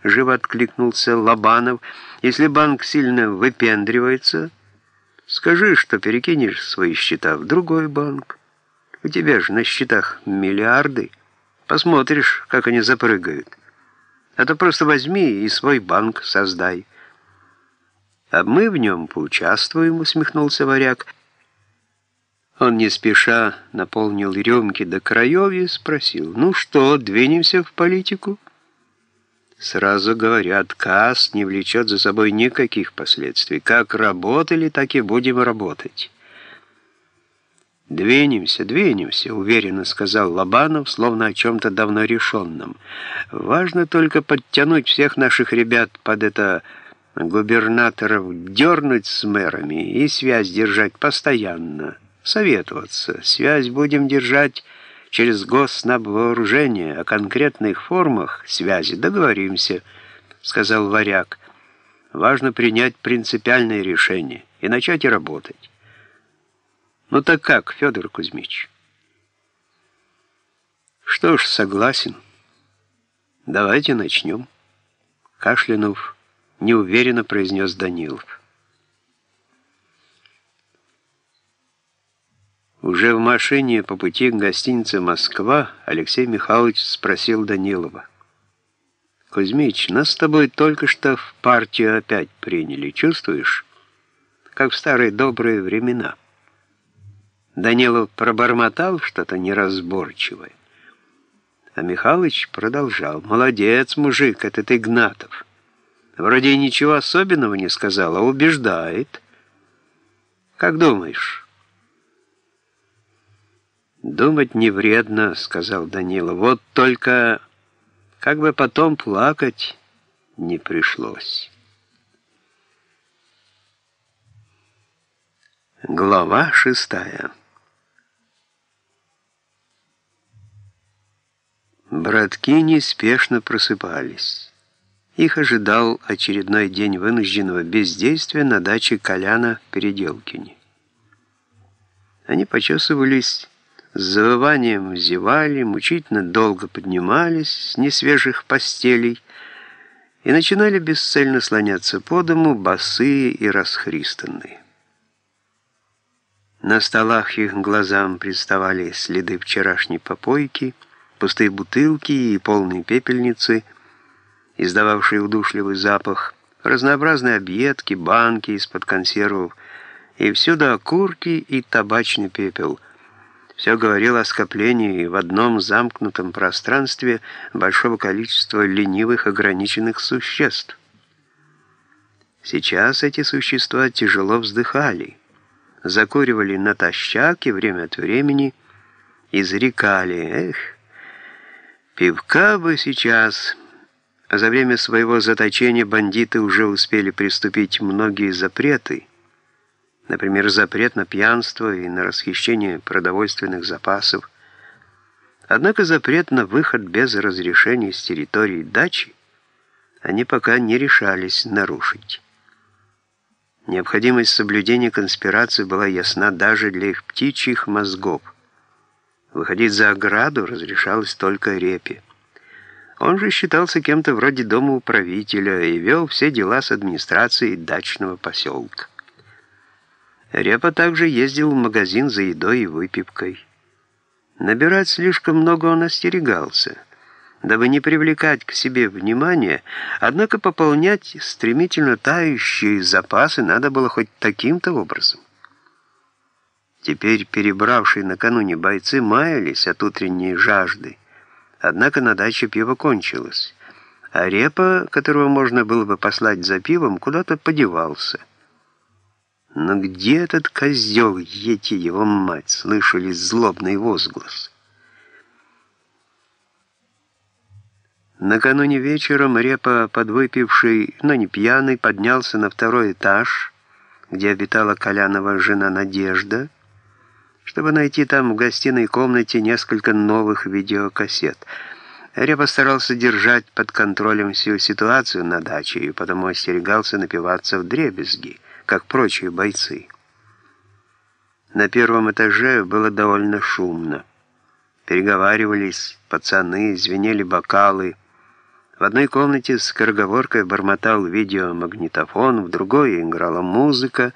— живо откликнулся Лобанов. «Если банк сильно выпендривается, скажи, что перекинешь свои счета в другой банк. У тебя же на счетах миллиарды. Посмотришь, как они запрыгают. А то просто возьми и свой банк создай». «А мы в нем поучаствуем», — усмехнулся варяг. Он не спеша наполнил рюмки до краев и спросил, «Ну что, двинемся в политику?» Сразу говорю, отказ не влечет за собой никаких последствий. Как работали, так и будем работать. «Двинемся, двинемся», — уверенно сказал Лобанов, словно о чем-то давно решенном. «Важно только подтянуть всех наших ребят под это губернаторов, дернуть с мэрами и связь держать постоянно, советоваться. Связь будем держать через госнабвооружение, о конкретных формах связи договоримся», — сказал Варяг. «Важно принять принципиальное решение и начать работать». «Ну так как, Федор Кузьмич?» «Что ж, согласен. Давайте начнем». Кашлянув неуверенно произнес Данилов. Уже в машине по пути к гостинице «Москва» Алексей Михайлович спросил Данилова. «Кузьмич, нас с тобой только что в партию опять приняли, чувствуешь? Как в старые добрые времена». Данилов пробормотал что-то неразборчивое. А Михалыч продолжал. «Молодец, мужик, этот Игнатов». Вроде ничего особенного не сказал, а убеждает. Как думаешь?» «Думать не вредно», — сказал Данила. «Вот только как бы потом плакать не пришлось». Глава шестая Братки неспешно просыпались. Их ожидал очередной день вынужденного бездействия на даче Коляна в Переделкине. Они почесывались, с завыванием зевали, мучительно долго поднимались с несвежих постелей и начинали бесцельно слоняться по дому, босые и расхристанные. На столах их глазам представали следы вчерашней попойки, пустые бутылки и полные пепельницы – издававшие удушливый запах, разнообразные объедки, банки из-под консервов, и всюду окурки и табачный пепел. Все говорило о скоплении в одном замкнутом пространстве большого количества ленивых ограниченных существ. Сейчас эти существа тяжело вздыхали, закуривали натощак и время от времени изрекали «Эх, пивка бы сейчас...» За время своего заточения бандиты уже успели приступить многие запреты, например, запрет на пьянство и на расхищение продовольственных запасов. Однако запрет на выход без разрешения с территории дачи они пока не решались нарушить. Необходимость соблюдения конспирации была ясна даже для их птичьих мозгов. Выходить за ограду разрешалось только репе. Он же считался кем-то вроде дома управителя и вел все дела с администрацией дачного поселка. Репа также ездил в магазин за едой и выпивкой. Набирать слишком много он остерегался, дабы не привлекать к себе внимания, однако пополнять стремительно тающие запасы надо было хоть таким-то образом. Теперь перебравшие накануне бойцы маялись от утренней жажды, Однако на даче пиво кончилось, а репа, которого можно было бы послать за пивом, куда-то подевался. Но где этот козел, ети его мать, слышали злобный возглас. Накануне вечером Репа, подвыпивший, но не пьяный, поднялся на второй этаж, где обитала Колянова жена Надежда, чтобы найти там в гостиной комнате несколько новых видеокассет. Я постарался держать под контролем всю ситуацию на даче и потому остерегался напиваться в дребезги, как прочие бойцы. На первом этаже было довольно шумно. Переговаривались пацаны, звенели бокалы. В одной комнате с скороговоркой бормотал видеомагнитофон, в другой играла музыка,